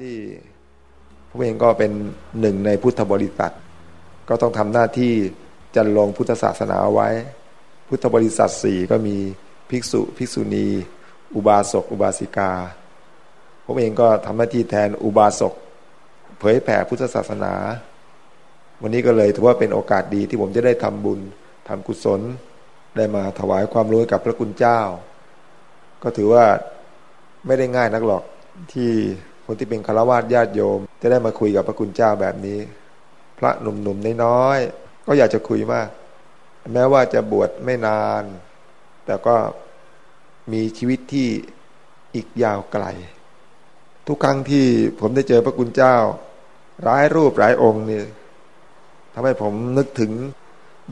ที่ผมเองก็เป็นหนึ่งในพุทธบริษัท ก็ต้องทำหน้าที่จันลงพุทธศาสนาไว้ พุทธบริษัทสี่ก็มีภิกษุภิกษุณี อุบาสกอุบาสิกา ผมเองก็ทำหน้าที่แทนอุบาสกเผยแผ่พุทธศาสนา วันนี้ก็เลยถือว่าเป็นโอกาสดีที่ผมจะได้ทำบุญทำกุศล ได้มาถวายความรู้กับพระคุณเจ้า ก็ถือว่าไม่ได้ง่ายนักหรอกที่ คนที่เป็นคารวะญาติโยม จะได้มาคุยกับพระคุณเจ้าแบบนี้ พระหนุ่มๆน้อยๆก็อยากจะคุยมาก แม้ว่าจะบวชไม่นาน แต่ก็มีชีวิตที่อีกยาวไกล ทุกครั้งที่ผมได้เจอพระคุณเจ้า ร้ายรูปหลายองค์นี่ทำให้ผมนึกถึง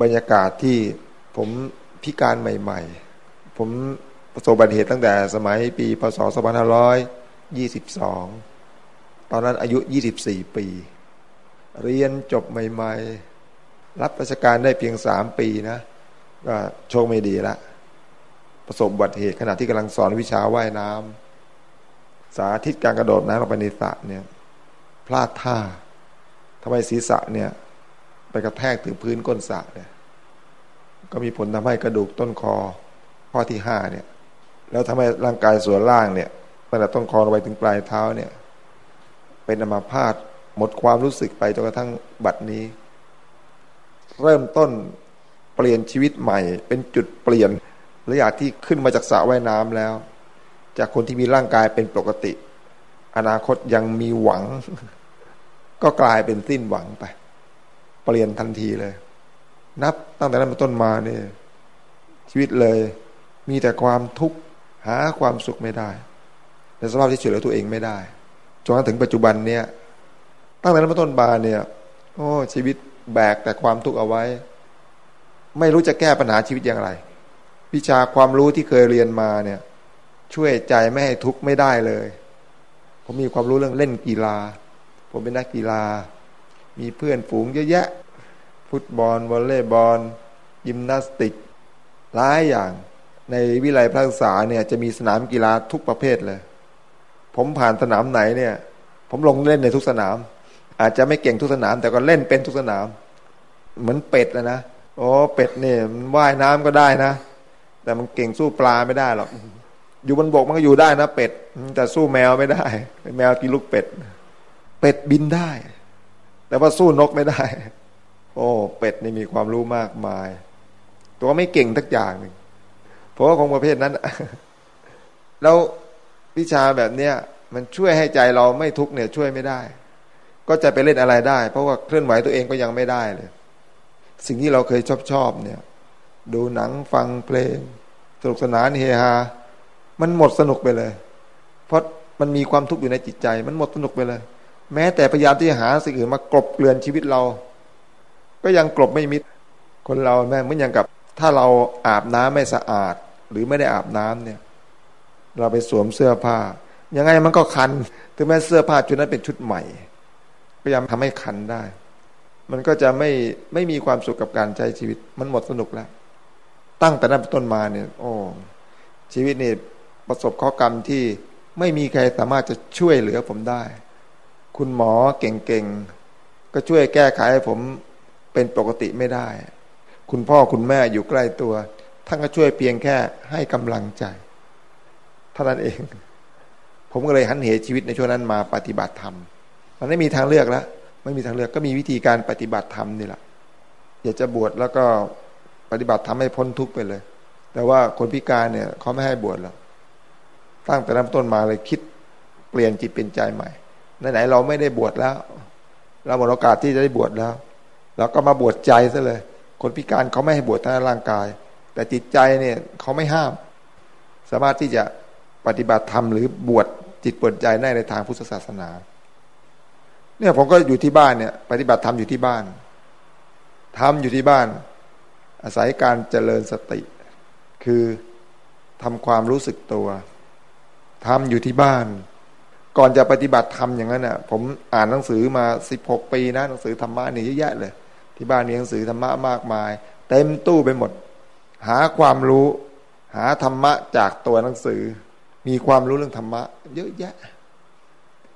บรรยากาศที่ผมพิการใหม่ ๆ ผมประสบอุบัติเหตุตั้งแต่สมัยปีพศ2522 ตอนนั้นอายุ 24 ปี เรียนจบใหม่ๆ รับราชการได้เพียงสามปีนะ ก็โชคไม่ดีละ ประสบอุบัติเหตุขณะที่กำลังสอนวิชาว่ายน้ำสาธิตการกระโดดน้ำลงไปในสระเนี่ย พลาดท่าทำไมศีรษะเนี่ย ไปกระแทกถึงพื้นก้นสระเนี่ย ก็มีผลทำให้กระดูกต้นคอข้อที่ห้าเนี่ย แล้วทำให้ร่างกายส่วนล่างเนี่ยตั้งแต่ต้นคอลงไปถึงปลายเท้าเนี่ย เป็นอัมาพาตหมดความรู้สึกไปจนกระทั่งบัดนี้ เริ่มต้นเปลี่ยนชีวิตใหม่ เป็นจุดเปลี่ยนรืออยากที่ขึ้นมาจากสระว่ายน้ำแล้ว จากคนที่มีร่างกายเป็นปกติ อนาคตยังมีหวัง ก็กลายเป็นสิ้นหวังไป เปลี่ยนทันทีเลย นับตั้งแต่นั้นเป็นต้นมาเนี่ยชีวิตเลย มีแต่ความทุกข์หาความสุขไม่ได้ ในสภาพที่ช่วยเหลือตัวเองไม่ได้ จนถึงปัจจุบันเนี่ยตั้งแต่นั้นเป็นต้นมาเนี่ย โอ้ชีวิตแบกแต่ความทุกข์เอาไว้ ไม่รู้จะแก้ปัญหาชีวิตอย่างไร วิชาความรู้ที่เคยเรียนมาเนี่ย ช่วยใจไม่ให้ทุกข์ไม่ได้เลย ผมมีความรู้เรื่องเล่นกีฬา ผมเป็นนักกีฬา มีเพื่อนฝูงเยอะแยะ ฟุตบอลวอลเลย์บอล ยิมนาสติกหลายอย่าง ในวิไลพระศึกษาเนี่ยจะมีสนามกีฬาทุกประเภทเลย ผมผ่านสนามไหนเนี่ย ผมลงเล่นในทุกสนาม อาจจะไม่เก่งทุกสนาม แต่ก็เล่นเป็นทุกสนาม เหมือนเป็ดนะนะโอ้เป็ดเนี่ยมันว่ายน้ำก็ได้นะ แต่มันเก่งสู้ปลาไม่ได้หรอกอยู่บนบกมันก็อยู่ได้นะเป็ด แต่สู้แมวไม่ได้ แมวกินลูกเป็ด เป็ดบินได้ แต่ว่าสู้นกไม่ได้ โอ้ เป็ดนี่มีความรู้มากมาย ตัวไม่เก่งทักอย่างหนึ่งเพราะว่าของประเภทนั้นแล้ว วิชาแบบเนี้ยมันช่วยให้ใจเราไม่ทุกเนี่ยช่วยไม่ได้ ก็จะไปเล่นอะไรได้ เพราะว่าเคลื่อนไหวตัวเองก็ยังไม่ได้เลย สิ่งที่เราเคยชอบชอบเนี่ย ดูหนังฟังเพลงสนุกสนานเฮฮา มันหมดสนุกไปเลย เพราะมันมีความทุกข์อยู่ในจิตใจ มันหมดสนุกไปเลย แม้แต่พยายามที่จะหาสิ่งอื่นมากลบเกลื่อนชีวิตเรา ก็ยังกลบไม่มิด คนเราแม่เหมือนอย่างกับ ถ้าเราอาบน้ำไม่สะอาด หรือไม่ได้อาบน้ำเนี่ย เราไปสวมเสื้อผ้า ยังไงมันก็คัน ถึงแม้เสื้อผ้าชุดนั้นเป็นชุดใหม่ พยายามทำให้คันได้ มันก็จะไม่ไม่มีความสุขกับการใช้ชีวิต มันหมดสนุกแล้ว ตั้งแต่นั้นต้นมาเนี่ย โอ้ ชีวิตนี่ประสบข้อกรรมที่ไม่มีใครสามารถจะช่วยเหลือผมได้ คุณหมอเก่งๆ ก็ช่วยแก้ไขให้ผมเป็นปกติไม่ได้ คุณพ่อคุณแม่อยู่ใกล้ตัว ท่านก็ช่วยเพียงแค่ให้กำลังใจ ท่านั้นเอง ผมก็เลยหันเหชีวิตในช่วงนั้นมาปฏิบัติธรรม มันไม่มีทางเลือกแล้วไม่มีทางเลือกก็มีวิธีการปฏิบัติธรรมนี่แหละอยากจะบวชแล้วก็ปฏิบัติทำให้พ้นทุกข์ไปเลย แต่ว่าคนพิการเนี่ยเขาไม่ให้บวชหรอกตั้งแต่เริ่มต้นมาเลยคิดเปลี่ยนจิตเป็นใจใหม่ไหนๆเราไม่ได้บวชแล้ว เราหมดโอกาสที่จะได้บวชแล้วเราก็มาบวชใจซะเลย คนพิการเขาไม่ให้บวชทางร่างกาย แต่จิตใจเนี่ยเขาไม่ห้าม สามารถที่จะ ปฏิบัติธรรมหรือบวชจิตปวดใจได้ในทางพุทธศาสนา เนี่ยผมก็อยู่ที่บ้านเนี่ย ปฏิบัติธรรมอยู่ที่บ้านทำอยู่ที่บ้าน อาศัยการเจริญสติ คือทำความรู้สึกตัวทำอยู่ที่บ้าน ก่อนจะปฏิบัติธรรมอย่างนั้นน่ะ ผมอ่านหนังสือมาสิบหกปีนะหนังสือธรรมะนี่เยอะแยะเลย ที่บ้านมีหนังสือธรรมะมากมาย เต็มตู้ไปหมด หาความรู้ หาธรรมะจากตัวหนังสือ มีความรู้เรื่องธรรมะ เยอะแยะ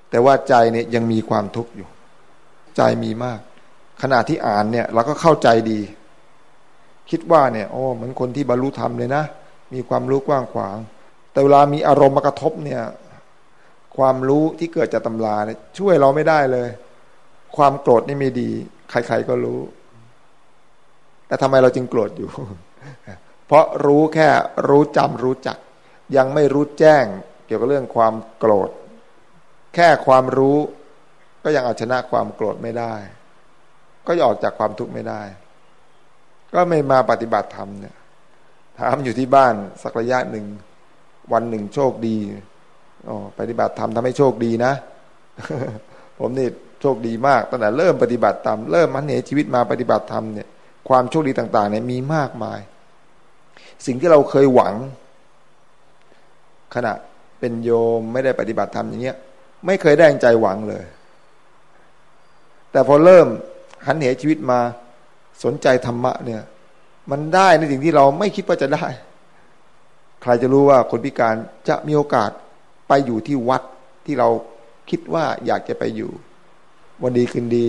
แต่ว่าใจเนี่ยยังมีความทุกข์อยู่ ใจมีมาก ขณะที่อ่านเนี่ย เราก็เข้าใจดี คิดว่าเนี่ยโอ้เหมือนคนที่บรรลุธรรมเลยนะ มีความรู้กว้างขวาง แต่เวลามีอารมณ์มากระทบเนี่ย ความรู้ที่เกิดจากตำราเนี่ยช่วยเราไม่ได้เลย ความโกรธนี่ไม่ดี ใครๆก็รู้ แต่ทำไมเราจึงโกรธอยู่ เพราะรู้แค่รู้จำรู้จัก ยังไม่รู้แจ้งเกี่ยวกับเรื่องความโกรธ แค่ความรู้ก็ยังเอาชนะความโกรธไม่ได้ ก็ออกจากความทุกข์ไม่ได้ ก็ไม่มาปฏิบัติธรรมเนี่ยถามอยู่ที่บ้านสักระยะหนึ่ง วันหนึ่งโชคดีอ๋อปฏิบัติธรรมทำให้โชคดีนะ ผมนี่โชคดีมากตั้งแต่เริ่มปฏิบัติธรรมเริ่มมันเหนชีวิตมาปฏิบัติธรรมเนี่ยความโชคดีต่างๆเนี่ยมีมากมาย สิ่งที่เราเคยหวัง ขณะเป็นโยมไม่ได้ปฏิบัติธรรมอย่างเงี้ย ไม่เคยได้ใจหวังเลย แต่พอเริ่มหันเหชีวิตมาสนใจธรรมะเนี่ย มันได้ในสิ่งที่เราไม่คิดว่าจะได้ ใครจะรู้ว่าคนพิการจะมีโอกาสไปอยู่ที่วัดที่เราคิดว่าอยากจะไปอยู่ วันดีคืนดี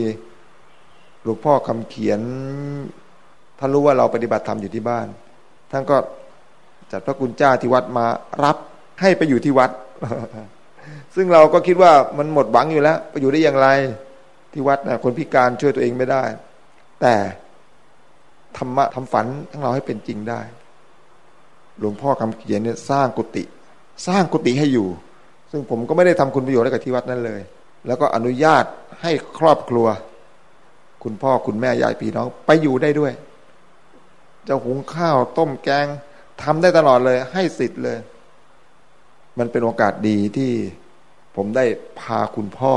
หลวงพ่อคำเขียนท่านรู้ว่าเราปฏิบัติธรรมอยู่ที่บ้านท่านก็จัดพระกุณเจ้าที่วัดมารับ ให้ไปอยู่ที่วัด ซึ่งเราก็คิดว่ามันหมดหวังอยู่แล้ว ไปอยู่ได้อย่างไรที่วัดนะคนพิการช่วยตัวเองไม่ได้ แต่ธรรมะทำฝันทั้งเราให้เป็นจริงได้ หลวงพ่อคำเขียนเนี่ยสร้างกุฏิสร้างกุฏิให้อยู่ ซึ่งผมก็ไม่ได้ทำคุณประโยชน์ให้กับที่วัดนั้นเลย แล้วก็อนุญาตให้ครอบครัว คุณพ่อคุณแม่ยายพี่น้อง ไปอยู่ได้ด้วยจะหุงข้าวต้มแกงทำได้ตลอดเลย ให้สิทธิ์เลย มันเป็นโอกาสดีที่ผมได้พาคุณพ่อ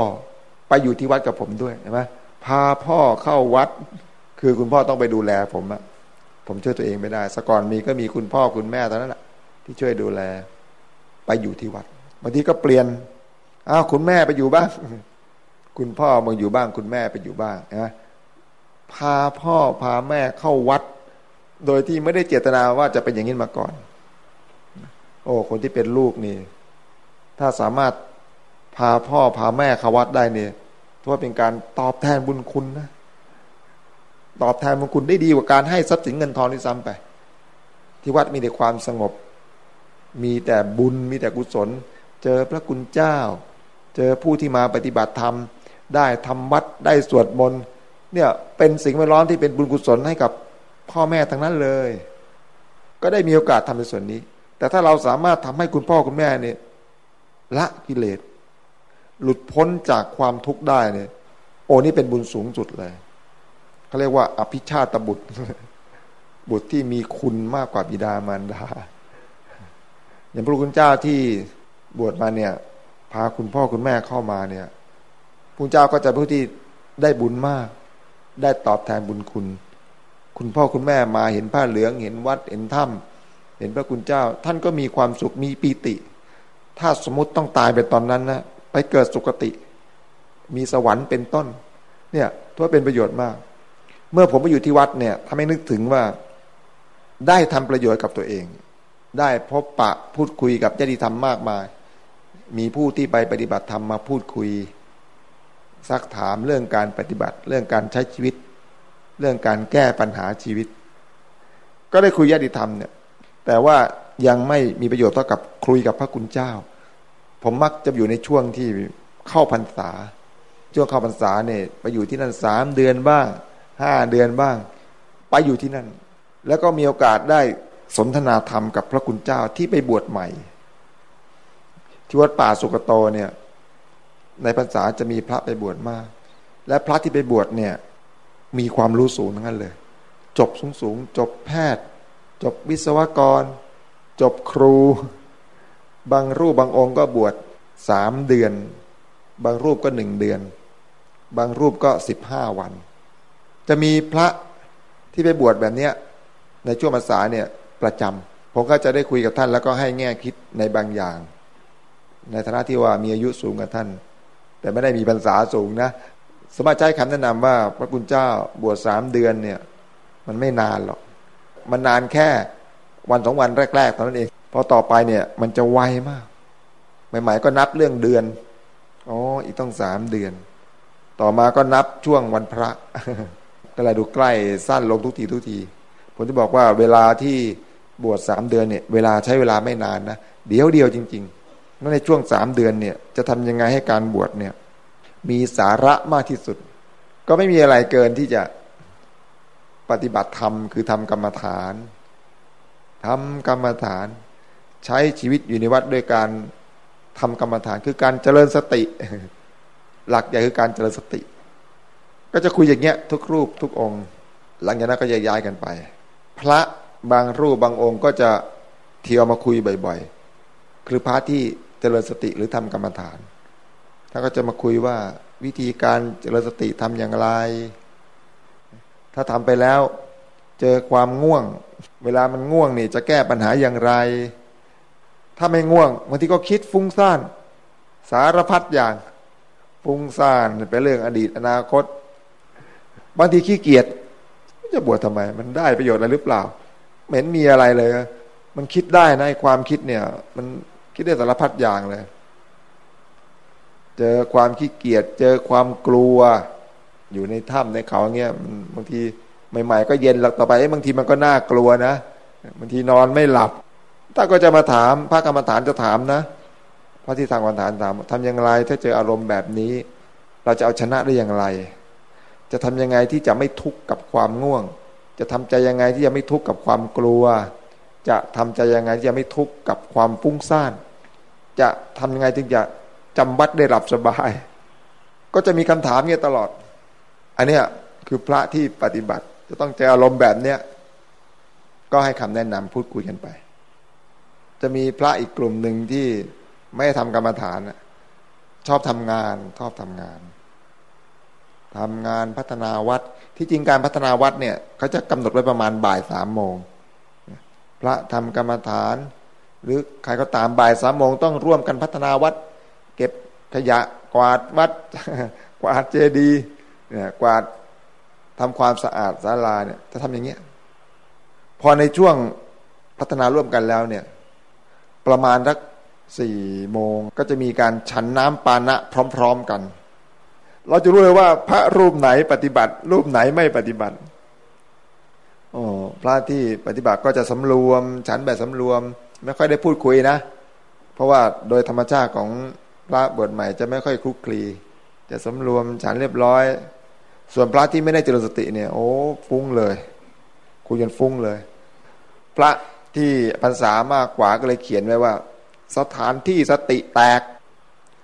ไปอยู่ที่วัดกับผมด้วยใช่ไหมพาพ่อเข้าวัด คือคุณพ่อต้องไปดูแลผมอะผมช่วยตัวเองไม่ได้สก่อนมีก็มีคุณพ่อคุณแม่ตอนนั้นแหละที่ช่วยดูแล ไปอยู่ที่วัดบางทีก็เปลี่ยนอ้าวคุณแม่ไปอยู่บ้าง คุณพ่อมาอยู่บ้าง คุณแม่ไปอยู่บ้างนะพาพ่อพาแม่เข้าวัด โดยที่ไม่ได้เจตนาว่าจะเป็นอย่างนี้มาก่อน โอ้ คนที่เป็นลูกนี่ ถ้าสามารถพาพ่อพาแม่เขาวัดได้เนี่ยถือว่าเป็นการตอบแทนบุญคุณนะตอบแทนบุญคุณได้ดีกว่าการให้ทรัพย์สินเงินทองที่ซ้ำไป ที่วัดมีแต่ความสงบ มีแต่บุญมีแต่กุศล เจอพระคุณเจ้า เจอผู้ที่มาปฏิบัติธรรม ได้ทำวัดได้สวดมนต์เนี่ยเป็นสิ่งแวดล้อมที่เป็นบุญกุศลให้กับพ่อแม่ทั้งนั้นเลย ก็ได้มีโอกาสทำในส่วนนี้ แต่ถ้าเราสามารถทำให้คุณพ่อคุณแม่เนี่ยละกิเลส หลุดพ้นจากความทุกข์ได้เนี่ย โอ้นี่เป็นบุญสูงสุดเลยเขาเรียกว่า อภิชาตบุตร บุตรที่มีคุณมากกว่าบิดามารดา อย่างพระคุณเจ้าที่บวชมาเนี่ย พาคุณพ่อคุณแม่เข้ามาเนี่ยพระเจ้าก็จะผู้ที่ได้บุญมาก ได้ตอบแทนบุญคุณ คุณพ่อคุณแม่มาเห็นผ้าเหลืองเห็นวัดเห็นถ้ำ เห็นพระคุณเจ้า ท่านก็มีความสุขมีปีติ ถ้าสมมติต้องตายไปตอนนั้นนะไปเกิดสุคติ มีสวรรค์เป็นต้น เนี่ยถือว่าเป็นประโยชน์มาก เมื่อผมไปอยู่ที่วัดเนี่ยทำให้นึกถึงว่าได้ทำประโยชน์กับตัวเอง ได้พบปะพูดคุยกับญาติธรรมมากมาย มีผู้ที่ไปปฏิบัติธรรมมาพูดคุยซักถามเรื่องการปฏิบัติ เรื่องการใช้ชีวิต เรื่องการแก้ปัญหาชีวิต ก็ได้คุยญาติธรรมเนี่ย แต่ว่ายังไม่มีประโยชน์เท่ากับคุยกับพระคุณเจ้า ผมมักจะอยู่ในช่วงที่เข้าพรรษา ช่วงเข้าพรรษาเนี่ยไปอยู่ที่นั่นสามเดือนบ้างห้าเดือนบ้าง ไปอยู่ที่นั่น แล้วก็มีโอกาสได้สนทนาธรรมกับพระคุณเจ้าที่ไปบวชใหม่ ที่วัดป่าสุกโตเนี่ย ในพรรษาจะมีพระไปบวชมาก และพระที่ไปบวชเนี่ย มีความรู้สูงทั้งนั้นเลย จบสูงสูงจบแพทย์ จบวิศวกร จบครู บางรูปบางองค์ก็บวชสามเดือน บางรูปก็หนึ่งเดือน บางรูปก็สิบห้าวัน จะมีพระที่ไปบวชแบบเนี้ยในช่วงภาษาเนี่ยประจำผมก็จะได้คุยกับท่านแล้วก็ให้แง่คิดในบางอย่าง ในฐานะที่ว่ามีอายุสูงกับท่าน แต่ไม่ได้มีภาษาสูงนะสมัครใจคำแนะนำว่าพระคุณเจ้าบวชสามเดือนเนี่ย มันไม่นานหรอก มันนานแค่วันสองวันแรกๆเท่านั้นเองพอต่อไปเนี่ย มันจะไวมากใหม่ๆก็นับเรื่องเดือนอ๋ออีกต้องสามเดือน ต่อมาก็นับช่วงวันพระก็เลยดูใกล้สั้นลงทุกทีทุกที ผมจะบอกว่าเวลาที่บวชสามเดือนเนี่ย เวลาใช้เวลาไม่นานนะเดียวเดียวจริงๆนั่นในช่วงสามเดือนเนี่ย จะทำยังไงให้การบวชเนี่ย มีสาระมากที่สุด ก็ไม่มีอะไรเกินที่จะ ปฏิบัติธรรมคือทำกรรมฐานทำกรรมฐาน ใช้ชีวิตอยู่ในวัดด้วยการทำกรรมฐานคือการเจริญสติ หลักใหญ่คือการเจริญสติ ก็จะคุยอย่างเงี้ยทุกรูปทุกองค์ หลังจากนั้นก็ย้ายกันไป พระบางรูปบางองค์ก็จะเที่ยวมาคุยบ่อยๆ คือพระที่เจริญสติหรือทำกรรมฐานท่านก็จะมาคุยว่าวิธีการเจริญสติทำอย่างไร ถ้าทำไปแล้วเจอความง่วง เวลามันง่วงนี่จะแก้ปัญหาอย่างไร ถ้าไม่ง่วงบางทีก็คิดฟุ้งซ่าน สารพัดอย่างฟุ้งซ่านเป็นเรื่องอดีตอนาคต บางทีขี้เกียจจะบวชทำไม มันได้ประโยชน์อะไรหรือเปล่าเหม็นมีอะไรเลย มันคิดได้นะความคิดเนี่ย มันคิดได้สารพัดอย่างเลย เจอความขี้เกียจเจอความกลัว อยู่ในถ้ำในเขาเงี้ยบางทีใหม่ๆก็เย็นหลักต่อไปบางทีมันก็น่ากลัวนะบางทีนอนไม่หลับ ถ้าก็จะมาถามพระกรรมฐานจะถามนะพระที่ทางกรรมฐานถามทำอย่างไรถ้าเจออารมณ์แบบนี้ เราจะเอาชนะได้อย่างไร จะทำยังไงที่จะไม่ทุกข์กับความง่วง จะทำใจยังไงที่จะไม่ทุกข์กับความกลัว จะทำใจยังไงที่จะไม่ทุกข์กับความฟุ้งซ่าน จะทำยังไงถึงจะจำวัดได้หลับสบาย ก็จะมีคำถามเนี่ยตลอด อันเนี้ยคือพระที่ปฏิบัติ จะต้องเจออารมณ์แบบเนี้ยก็ให้คำแนะนำพูดคุยกันไป จะมีพระอีกกลุ่มหนึ่งที่ไม่ทำกรรมฐานชอบทำงานชอบทำงานทำงานพัฒนาวัดที่จริงการพัฒนาวัดเนี่ยเขาจะกำหนดไว้ประมาณบ่ายสามโมงพระทำกรรมฐาน หรือใครก็ตามบ่ายสามโมงต้องร่วมกันพัฒนาวัด เก็บขยะกวาดวัดกวาดเจดีย์ เนี่ยกวาดทำความสะอาดศาลาเนี่ยจะทำอย่างเงี้ยพอในช่วงพัฒนาร่วมกันแล้วเนี่ย ประมาณสักสี่โมงก็จะมีการฉันน้ำปานะพร้อม ๆกัน เราจะรู้เลยว่า พระรูปไหนปฏิบัติ รูปไหนไม่ปฏิบัติโอ้พระที่ปฏิบัติก็จะสำรวม ฉันแบบสำรวม ไม่ค่อยได้พูดคุยนะ เพราะว่าโดยธรรมชาติของพระบวชใหม่จะไม่ค่อยคลุกคลี จะสำรวมฉันเรียบร้อย ส่วนพระที่ไม่ได้เจริญสติเนี่ย โอ้ฟุ้งเลยคุยกันฟุ้งเลย พระที่พรรษามากกว่าก็เลยเขียนไว้ว่า สถานที่สติแตก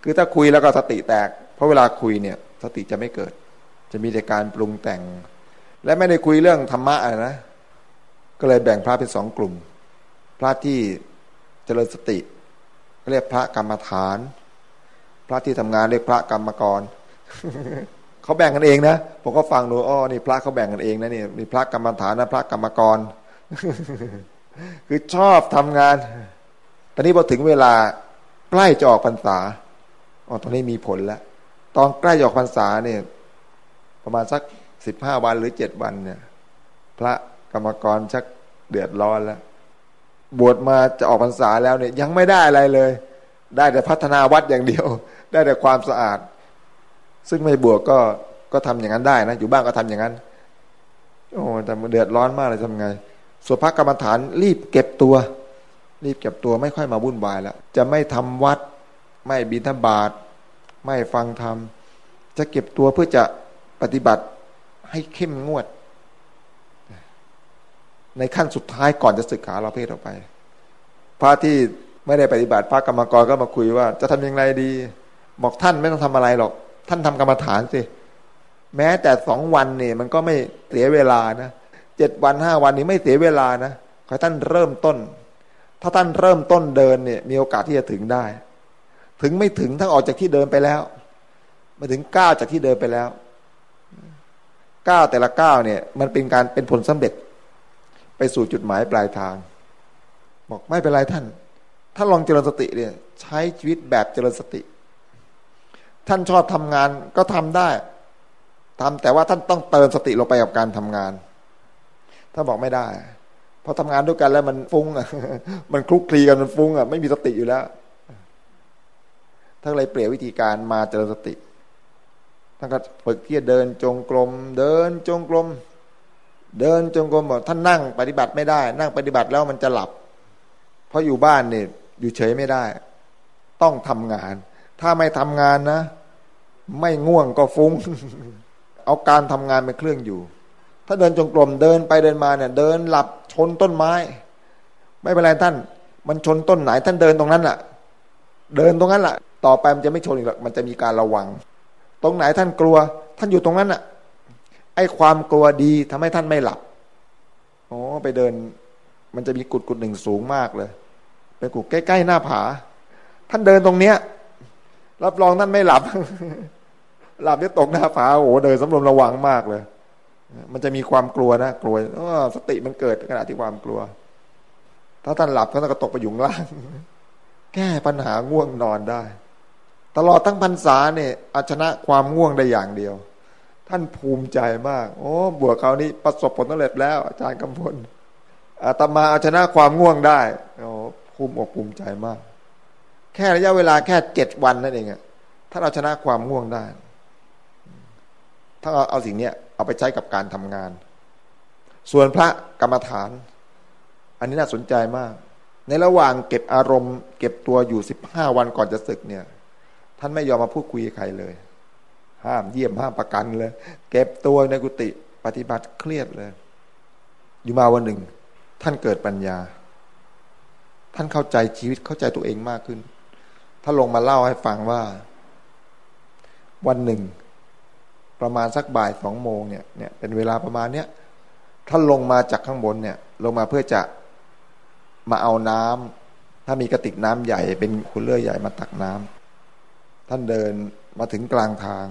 คือถ้าคุยแล้วก็สติแตก เพราะเวลาคุยเนี่ย สติจะไม่เกิด จะมีแต่การปรุงแต่ง และไม่ได้คุยเรื่องธรรมะอะไรนะ ก็เลยแบ่งพระเป็นสองกลุ่ม พระที่เจริญสติเรียกพระกรรมฐาน พระที่ทำงานเรียกพระกรรมกร เขาแบ่งกันเองนะผมก็ฟังดูอ๋อนี่พระเขาแบ่งกันเองนะนี่มีพระกรรมฐานนะพระกรรมกร คือชอบทำงาน ตอนนี้พอถึงเวลาใกล้จะออกพรรษาอ๋อตอนนี้มีผลแล้ว ตอนใกล้จะออกพรรษาเนี่ย ประมาณสักสิบห้าวันหรือเจ็ดวันเนี่ย พระกรรมกรชักเดือดร้อนแล้ว บวชมาจะออกพรรษาแล้วเนี่ย ยังไม่ได้อะไรเลย ได้แต่พัฒนาวัดอย่างเดียว ได้แต่ความสะอาด ซึ่งไม่บวกก็ก็ทำอย่างนั้นได้นะ อยู่บ้านก็ทำอย่างนั้น โอ้แต่เดือดร้อนมากเลยทำไงส่วนพระกรรมฐานรีบเก็บตัว รีบเก็บตัวไม่ค่อยมาวุ่นวายแล้วจะไม่ทำวัด ไม่บิณฑบาตไม่ฟังธรรมจะเก็บตัวเพื่อจะปฏิบัติให้เข้มงวด ในขั้นสุดท้ายก่อนจะศึกษาเราเพศออกไป พระที่ไม่ได้ปฏิบัติพระกรรมกรก็มาคุยว่า จะทำยังไงดี บอกท่านไม่ต้องทำอะไรหรอก ท่านทำกรรมฐานสิ แม้แต่สองวันนี่มันก็ไม่เสียเวลานะเจ็ดวันห้าวันนี้ไม่เสียเวลานะขอท่านเริ่มต้น ถ้าท่านเริ่มต้นเดินเนี่ย มีโอกาสที่จะถึงได้ ถึงไม่ถึงทั้งออกจากที่เดินไปแล้ว มาถึงก้าวจากที่เดินไปแล้วก้าวแต่ละก้าวเนี่ย มันเป็นการเป็นผลสำเร็จ ไปสู่จุดหมายปลายทาง บอกไม่เป็นไรท่าน ถ้าลองเจริญสติเนี่ย ใช้ชีวิตแบบเจริญสติ ท่านชอบทำงานก็ทำได้ทำแต่ว่าท่านต้องเติมสติลงไปกับการทำงาน ถ้าบอกไม่ได้ เพอทำงานด้วยกันแล้วมันฟุ้งอะมันคลุกคลีกันมันฟุ้งอะไม่มีสติอยู่แล้วท่านเลยเปลี่ยนวิธีการมาเจริญสติท่านก็ฝึกที่จะเดินจงกรม เดินจงกรม เดินจงกรมบอกท่านนั่งปฏิบัติไม่ได้ นั่งปฏิบัติแล้วมันจะหลับ เพราะอยู่บ้านเนี่ยอยู่เฉยไม่ได้ ต้องทำงาน ถ้าไม่ทำงานนะ ไม่ง่วงก็ฟุง้ง เอาการทำงานเป็นเครื่องอยู่ ถ้าเดินจงกรมเดินไปเดินมาเนี่ย เดินหลับชนต้นไม้ ไม่เป็นไรท่าน มันชนต้นไหน ท่านเดินตรงนั้นแหละเดินตรงนั้นแหละต่อไปมันจะไม่ชนอีกหรอกมันจะมีการระวัง ตรงไหนท่านกลัว ท่านอยู่ตรงนั้นอะ ไอ้ความกลัวดีทำให้ท่านไม่หลับโอ้ไปเดิน มันจะมีกุดกุดหนึ่งสูงมากเลย เป็นกุดใกล้ๆหน้าผา ท่านเดินตรงเนี้ย รับรองท่านไม่หลับ หลับเนี่ยตกหน้าผาโอ้เดินสำรวมระวังมากเลย มันจะมีความกลัวนะกลัวสติมันเกิดขณะที่ความกลัว ถ้าท่านหลับท่านก็ตกไปอยู่ล่าง แก้ปัญหาง่วงนอนได้ ตลอดทั้งพรรษาเนี่ยอาชนะความง่วงได้อย่างเดียว ท่านภูมิใจมาก โอ้บวกเขานี่ประสบผลสำเร็จแล้ว อาจารย์กำพลอาตมาอาชนะความง่วงได้โอ้ภูมิอกภูมิใจมาก แค่ระยะเวลาแค่เจ็ดวันนั่นเองอะถ้าเราชนะความง่วงได้ ถ้าเอาเอาสิ่งนี้เอาไปใช้กับการทำงาน ส่วนพระกรรมฐาน อันนี้น่าสนใจมาก ในระหว่างเก็บอารมณ์ เก็บตัวอยู่สิบห้าวันก่อนจะศึกเนี่ย ท่านไม่ยอมมาพูดคุยกับใครเลย ห้ามเยี่ยมห้ามประกันเลย เก็บตัวในกุฏิปฏิบัติเครียดเลย อยู่มาวันหนึ่ง ท่านเกิดปัญญา ท่านเข้าใจชีวิตเข้าใจตัวเองมากขึ้น ท่านลงมาเล่าให้ฟังว่า วันหนึ่ง ประมาณสักบ่ายสองโมงเนี่ยเนี่ยเป็นเวลาประมาณเนี้ยท่านลงมาจากข้างบนเนี่ย ลงมาเพื่อจะมาเอาน้ำถ้ามีกระติกน้ำใหญ่ เป็นคุณเลื่อยใหญ่มาตักน้ำท่านเดินมาถึงกลางทาง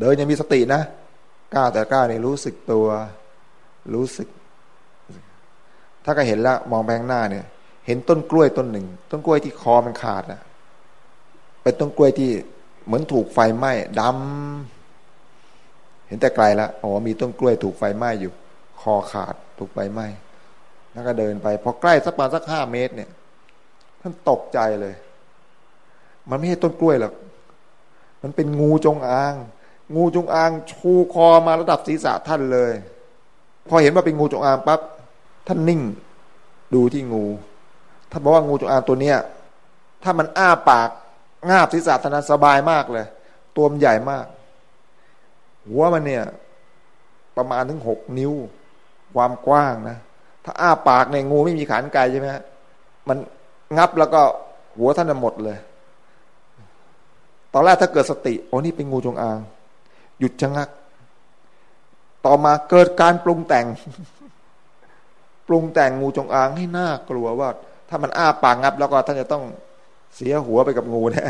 เดินยังมีสตินะก้าวแต่ก้าวนี่ยรู้สึกตัว รู้สึก ถ้าก็เห็นแล้วมองแบงหน้าเนี่ย เห็นต้นกล้วยต้นหนึ่ง ต้นกล้วยที่คอมันขาดนะเป็นต้นกล้วยที่เหมือนถูกไฟไหม้ดำเห็นแต่ไกลแล้วอ๋อมีต้นกล้วยถูกไฟไหม้อยู่ คอขาดถูกไฟไหม้แล้วก็เดินไปพอใกล้สักประมาณสักห้าเมตร เนี่ยท่านตกใจเลย มันไม่ใช่ต้นกล้วยหรอกมันเป็นงูจงอาง งูจงอางชูคอมาระดับศีรษะท่านเลย พอเห็นว่าเป็นงูจงอางปั๊บท่านนิ่ง ดูที่งู ท่านบอกว่างูจงอางตัวเนี้ยถ้ามันอ้าปากงาบศีรษะท่าสบายมากเลย ตัวมันใหญ่มาก หัวมันเนี่ย ประมาณถึงหกนิ้ว ความกว้างนะถ้าอ้าปากในงูไม่มีขานไกลใช่ไหมมันงับแล้วก็หัวท่านหมดเลย ตอนแรกถ้าเกิดสติโอ้นี่เป็นงูจงอาง หยุดชะงัก ต่อมาเกิดการปรุงแต่ง ปรุงแต่งงูจงอางให้น่ากลัวว่า ถ้ามันอ้าปากงับ แล้วก็ท่านจะต้องเสียหัวไปกับงูแน่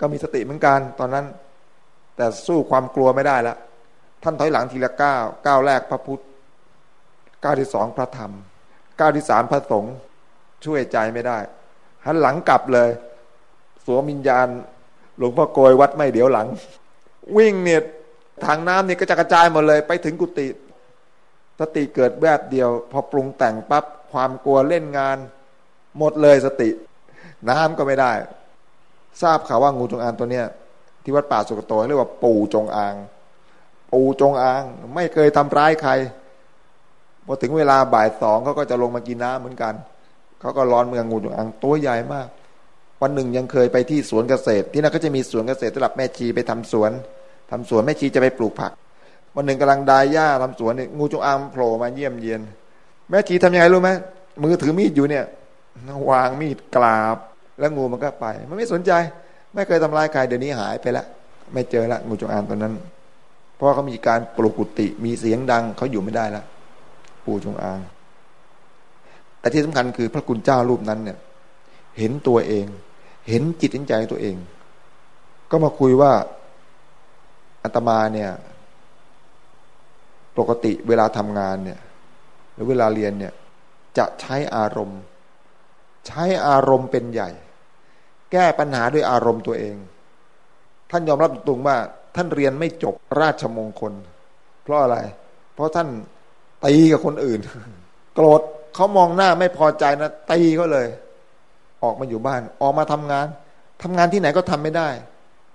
ก็มีสติเหมือนกันตอนนั้น แต่สู้ความกลัวไม่ได้ละท่านถอยหลังทีละก้าวก้าวแรกพระพุทธก้าวที่สองพระธรรมก้าวที่สามพระสงฆ์ช่วยใจไม่ได้หันหลังกลับเลย สวมิญญาณ หลวงพ่อโกยวัดไม่เดี๋ยวหลัง วิ่งเนี่ยทางน้ำเนี่ยก็จะกระจายหมดเลย ไปถึงกุฏิสติเกิดแบบเดียว พอปรุงแต่งปั๊บความกลัวเล่นงาน หมดเลยสติ น้ำก็ไม่ได้ ทราบข่าวว่างูจงอางตัวเนี้ย ที่วัดป่าสุกโตเรียกว่าปู่จงอาง ปู่จงอาง ไม่เคยทำร้ายใครพอถึงเวลาบ่ายสองเขาก็จะลงมากินน้ำเหมือนกันเขาก็ร้อนเมืองงูจงอางตัวใหญ่มาก วันหนึ่งยังเคยไปที่สวนเกษตร ที่นั่นก็จะมีสวนเกษตรสำหรับแม่ชีไปทำสวนทำสวนแม่ชีจะไปปลูกผัก วันหนึ่งกำลังดายหญ้าทำสวนเนี่ยงูจงอางโผล่มาเยี่ยมเยียน แม่ชีทำยังไงรู้ไหมมือถือมีดอยู่เนี่ย วางมีดกราบ แล้วงูมันก็ไป มันไม่สนใจ ไม่เคยทำลายใครเดี๋ยวนี้หายไปแล้วไม่เจอละงูจงอางตัวนั้น เพราะเขามีการปลุกกุฏิมีเสียงดังเขาอยู่ไม่ได้ละปูจงอาง แต่ที่สำคัญคือพระคุณเจ้ารูปนั้นเนี่ย เห็นตัวเอง เห็นจิตเห็นใจตัวเอง ก็มาคุยว่าอาตมาเนี่ยปกติเวลาทำงานเนี่ย หรือเวลาเรียนเนี่ย จะใช้อารมณ์ ใช้อารมณ์เป็นใหญ่ แก้ปัญหาด้วยอารมณ์ตัวเอง ท่านยอมรับตรงว่าท่านเรียนไม่จบราชมงคล เพราะอะไร เพราะท่านตีกับคนอื่น โกรธเขามองหน้าไม่พอใจนะตีเขาเลย ออกมาอยู่บ้าน ออกมาทำงานทำงานที่ไหนก็ทำไม่ได้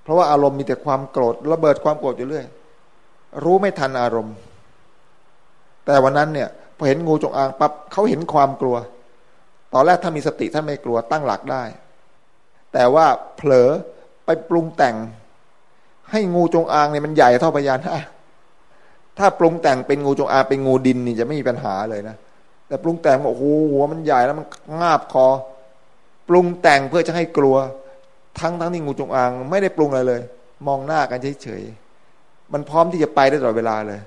เพราะว่าอารมณ์มีแต่ความโกรธระเบิดความโกรธอยู่เรื่อยรู้ไม่ทันอารมณ์ แต่วันนั้นเนี่ยพอเห็นงูจงอางปั๊บเขาเห็นความกลัว ตอนแรกถ้ามีสติท่านไม่กลัวตั้งหลักได้ แต่ว่าเผลอไปปรุงแต่ง ให้งูจงอางเนี่ยมันใหญ่เท่าพญานาคถ้าปรุงแต่งเป็นงูจงอางเป็นงูดินนี่จะไม่มีปัญหาเลยนะแต่ปรุงแต่งโอ้โหหัวมันใหญ่แล้วมันงาบคอ ปรุงแต่งเพื่อจะให้กลัว ทั้งทั้งที่งูจงอาง ไม่ได้ปรุงอะไรเลย มองหน้ากันเฉยๆมันพร้อมที่จะไปได้ตลอดเวลาเลย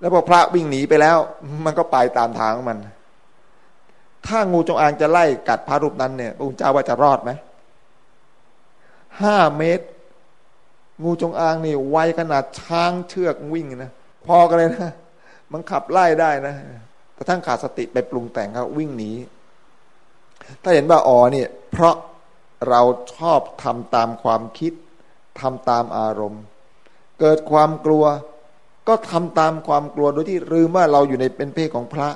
แล้วพอพระวิ่งหนีไปแล้ว มันก็ไปตามทางของมัน ถ้างูจงอางจะไล่กัดพระรูปนั้นเนี่ยพระคุณเจ้าว่าจะรอดไหมห้าเมตร งูจงอางนี่ไวขนาดช้างเชือกวิ่งนะพอกันเลยนะ มันขับไล่ได้นะแต่ทั้งขาดสติไปปรุงแต่งเขาวิ่งหนีถ้าเห็นว่าอ๋อเนี่ย เพราะเราชอบทำตามความคิดทำตามอารมณ์ เกิดความกลัว ก็ทำตามความกลัวโดยที่ลืมว่าเราอยู่ในเป็นเพศของพระ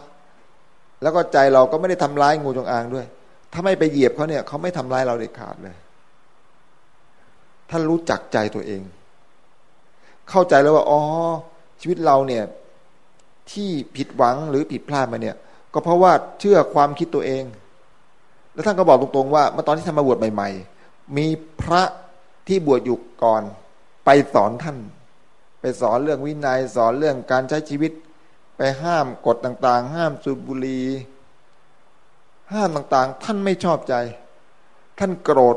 แล้วก็ใจเราก็ไม่ได้ทำร้ายงูจงอางด้วย ถ้าไม่ไปเหยียบเขาเนี่ยเขาไม่ทำร้ายเราเด็ดขาดเลย ท่านรู้จักใจตัวเอง เข้าใจแล้วว่าอ๋อชีวิตเราเนี่ยที่ผิดหวังหรือผิดพลาดมาเนี่ย ก็เพราะว่าเชื่อความคิดตัวเอง แล้วท่านก็บอกตรงๆว่าเมื่อตอนที่ท่านมาบวชใหม่ ๆ มีพระที่บวชอยู่ก่อน ไปสอนท่าน ไปสอนเรื่องวินัยสอนเรื่องการใช้ชีวิต ไปห้ามกฎต่าง ๆ ห้ามสูบบุหรี่ห้ามต่างๆ ท่านไม่ชอบใจ ท่านโกรธ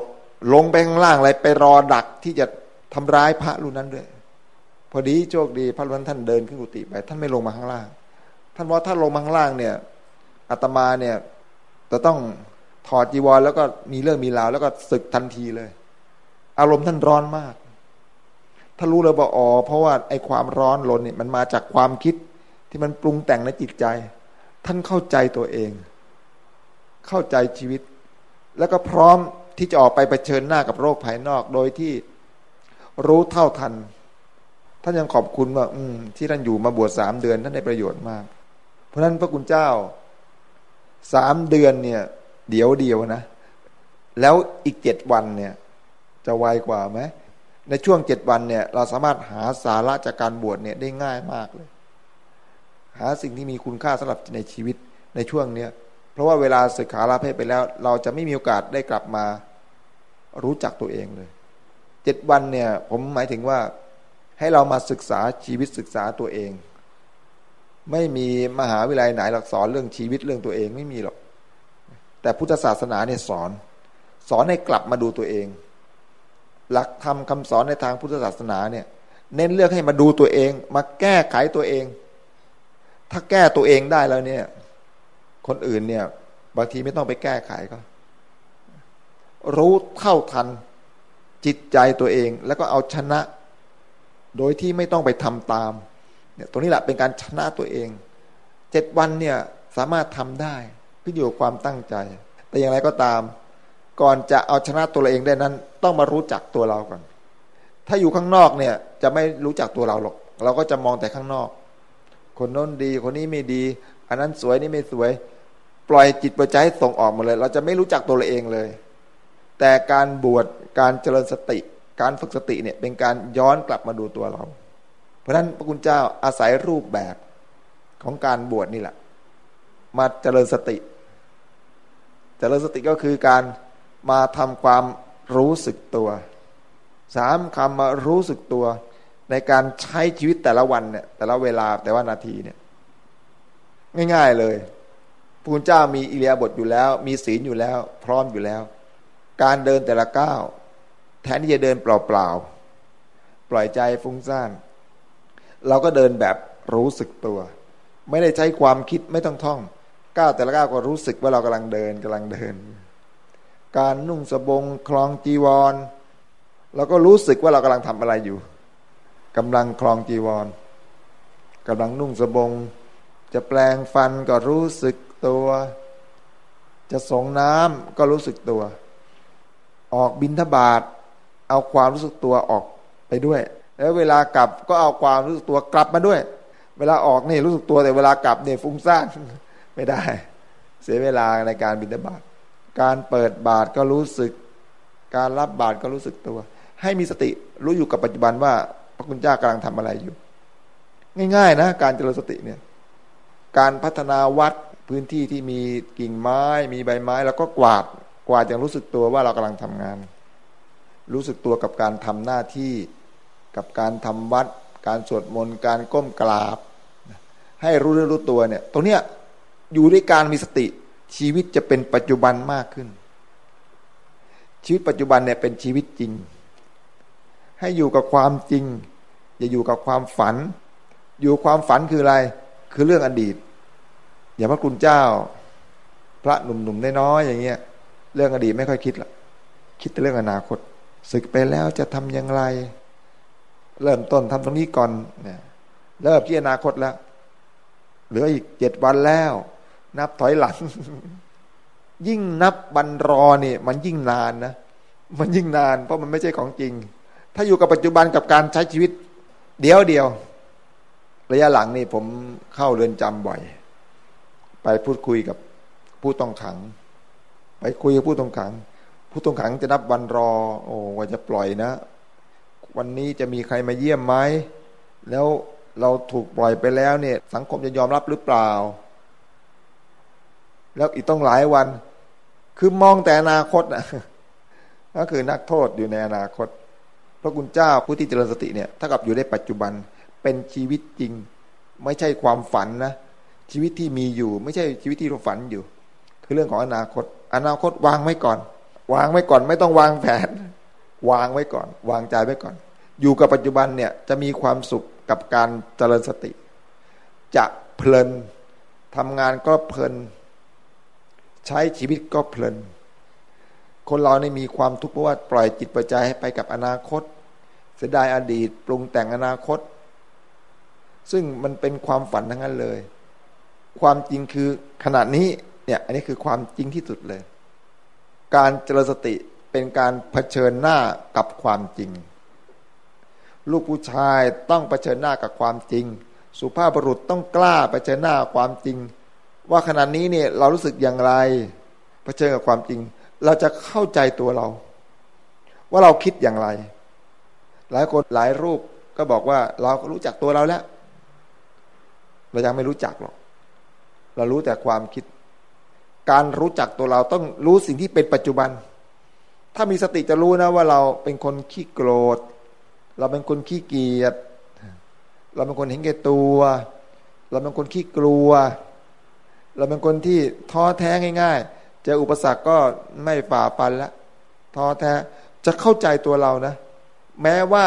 ลงไปข้างล่างอะไรไปรอดักที่จะทำร้ายพระรูปนั้นด้วย พอดีโชคดี พระวันท่านเดินขึ้นกุฏิไป ท่านไม่ลงมาข้างล่าง ท่านว่าถ้าลงมาข้างล่างเนี่ยอาตมาเนี่ยจะต้องถอดจีวรแล้วก็มีเรื่องมีราวแล้วก็ศึกทันทีเลย อารมณ์ท่านร้อนมากท่านรู้เลยว่าอ๋อเพราะว่าไอ้ความร้อนรนเนี่ยมันมาจากความคิด ที่มันปรุงแต่งในจิตใจ ท่านเข้าใจตัวเอง เข้าใจชีวิต แล้วก็พร้อมที่จะออกไปเผชิญหน้ากับโรคภายนอก โดยที่รู้เท่าทัน ท่านยังขอบคุณว่า อืม ที่ท่านอยู่มาบวชสามเดือน ท่านได้ประโยชน์มาก เพราะนั้นพระคุณเจ้าสามเดือนเนี่ย เดี๋ยวเดียวนะ แล้วอีกเจ็ดวันเนี่ย จะไวกว่าไหมในช่วงเจ็ดวันเนี่ย เราสามารถหาสาระจากการบวชเนี่ยได้ง่ายมากเลย หาสิ่งที่มีคุณค่าสำหรับในชีวิตในช่วงเนี้ยเพราะว่าเวลาศึกษาลาเพศไปแล้ว เราจะไม่มีโอกาสได้กลับมารู้จักตัวเองเลยเจ็ดวันเนี่ยผมหมายถึงว่าให้เรามาศึกษาชีวิตศึกษาตัวเอง ไม่มีมหาวิทยาลัยไหนหลักสอนเรื่องชีวิตเรื่องตัวเองไม่มีหรอก แต่พุทธศาสนาเนี่ยสอน สอนให้กลับมาดูตัวเอง หลักธรรมคาสอนในทางพุทธศาสนาเนี่ย เน้นเลือกให้มาดูตัวเอง มาแก้ไขตัวเอง ถ้าแก้ตัวเองได้แล้วเนี่ย คนอื่นเนี่ย บางทีไม่ต้องไปแก้ไขก็ รู้เท่าทันจิตใจตัวเอง แล้วก็เอาชนะ โดยที่ไม่ต้องไปทำตาม เนี่ย ตรงนี้แหละเป็นการชนะตัวเอง เจ็ดวันเนี่ยสามารถทำได้ขึ้นอยู่กับความตั้งใจ แต่อย่างไรก็ตาม ก่อนจะเอาชนะตัวเราเองได้นั้น ต้องมารู้จักตัวเราก่อน ถ้าอยู่ข้างนอกเนี่ย จะไม่รู้จักตัวเราหรอก เราก็จะมองแต่ข้างนอก คนโน้นดี คนนี้ไม่ดี อันนั้นสวยนี่ไม่สวย ปล่อยจิตปล่อยใจให้ส่งออกหมดเลย เราจะไม่รู้จักตัวเราเองเลย แต่การบวชการเจริญสติ การฝึกสติเนี่ยเป็นการย้อนกลับมาดูตัวเรา เพราะฉะนั้นพระคุณเจ้าอาศัยรูปแบบของการบวชนี่แหละ มาเจริญสติ เจริญสติก็คือการมาทำความรู้สึกตัวสามคำมารู้สึกตัว ในการใช้ชีวิตแต่ละวันเนี่ยแต่ละเวลาแต่ว่านาทีเนี่ย ง่าย ๆเลยพระคุณเจ้ามีอิเลียบทอยู่แล้ว มีศีลอยู่แล้ว พร้อมอยู่แล้ว การเดินแต่ละก้าวแทนที่จะเดินเปล่าๆปล่อยใจฟุ้งซ่านเราก็เดินแบบรู้สึกตัว ไม่ได้ใช้ความคิดไม่ต้องท่องก้าวแต่ละก้าวก็รู้สึกว่าเรากำลังเดินกำลังเดิน การนุ่งสบงคลองจีวรเราก็รู้สึกว่าเรากำลังทำอะไรอยู่ กำลังคลองจีวรกำลังนุ่งสบง จะแปลงฟันก็รู้สึกตัว จะส่งน้ำก็รู้สึกตัว ออกบินทบาทเอาความรู้สึกตัวออกไปด้วย แล้วเวลากลับก็เอาความรู้สึกตัวกลับมาด้วย เวลาออกนี่รู้สึกตัวแต่เวลากลับเนี่ยฟุ้งซ่านไม่ได้ เสียเวลาในการบินทบาตการเปิดบาทก็รู้สึก การรับบาทก็รู้สึกตัว ให้มีสติรู้อยู่กับปัจจุบันว่า พระคุณเจ้ากำลังทำอะไรอยู่ ง่ายๆนะ การเจริญสติเนี่ย การพัฒนาวัดพื้นที่ที่มีกิ่งไม้ มีใบไม้ แล้วก็กวาดกวาดอย่างรู้สึกตัวว่าเรากำลังทำงาน รู้สึกตัวกับการทำหน้าที่กับการทำวัด การสวดมนต์การก้มกราบ ให้รู้เรื่องรู้ตัวเนี่ย ตรงเนี้ยอยู่ด้วยการมีสติชีวิตจะเป็นปัจจุบันมากขึ้น ชีวิตปัจจุบันเนี่ยเป็นชีวิตจริง ให้อยู่กับความจริง อย่าอยู่กับความฝัน อยู่ความฝันคืออะไร คือเรื่องอดีต อย่าพระคุณเจ้า พระหนุ่มๆน้อยๆอย่างเงี้ย เรื่องอดีตไม่ค่อยคิดละคิดแต่เรื่องอนาคตศึกไปแล้วจะทำอย่างไร เริ่มต้นทำตรงนี้ก่อนเนี่ยเริ่มที่อนาคตแล้ว เหลืออีกเจ็ดวันแล้ว นับถอยหลัง ยิ่งนับบันรอเนี่ยมันยิ่งนานนะมันยิ่งนาน เพราะมันไม่ใช่ของจริง ถ้าอยู่กับปัจจุบันกับการใช้ชีวิต เดียวเดียว ระยะหลังนี่ผมเข้าเรือนจำบ่อย ไปพูดคุยกับผู้ต้องขัง ไปคุยกับผู้ต้องขัง ผู้ต้องขังจะนับวันรอ โอ้ว่าจะปล่อยนะ วันนี้จะมีใครมาเยี่ยมไหมแล้วเราถูกปล่อยไปแล้วเนี่ย สังคมจะยอมรับหรือเปล่า แล้วอีกต้องหลายวัน คือมองแต่อนาคตนะก็คือนักโทษอยู่ในอนาคต พระคุณเจ้าผู้ที่เจริญสติเนี่ยถ้ากับอยู่ในปัจจุบันเป็นชีวิตจริง ไม่ใช่ความฝันนะชีวิตที่มีอยู่ ไม่ใช่ชีวิตที่เราฝันอยู่ คือเรื่องของอนาคต อนาคตวางไว้ก่อน วางไว้ก่อนไม่ต้องวางแผน วางไว้ก่อน วางใจไว้ก่อน อยู่กับปัจจุบันเนี่ยจะมีความสุขกับการเจริญสติ จะเพลินทำงานก็เพลิน ใช้ชีวิตก็เพลิน คนเรานี่มีความทุกข์เพราะว่าปล่อยจิตประใจให้ไปกับอนาคต เสียดายอดีต ปรุงแต่งอนาคต ซึ่งมันเป็นความฝันทั้งนั้นเลย ความจริงคือขณะนี้เนี่ยอันนี้คือความจริงที่สุดเลย การเจริญสติเป็นการเผชิญหน้ากับความจริง ลูกผู้ชายต้องเผชิญหน้ากับความจริง สุภาพบุรุษต้องกล้าเผชิญหน้าความจริง ว่าขณะนี้เนี่ยเรารู้สึกอย่างไรเผชิญกับความจริง เราจะเข้าใจตัวเรา ว่าเราคิดอย่างไร หลายคนหลายรูปก็บอกว่า เราก็รู้จักตัวเราแล้ว เรายังไม่รู้จักหรอก เรารู้แต่ความคิด การรู้จักตัวเราต้องรู้สิ่งที่เป็นปัจจุบัน ถ้ามีสติจะรู้นะว่าเราเป็นคนขี้โกรธ เราเป็นคนขี้เกียจ เราเป็นคนเห็นแก่ตัว เราเป็นคนขี้กลัว เราเป็นคนที่ท้อแท้ง่าย ๆ เจออุปสรรคก็ไม่ฝ่าฟันละท้อแท้จะเข้าใจตัวเรานะ แม้ว่า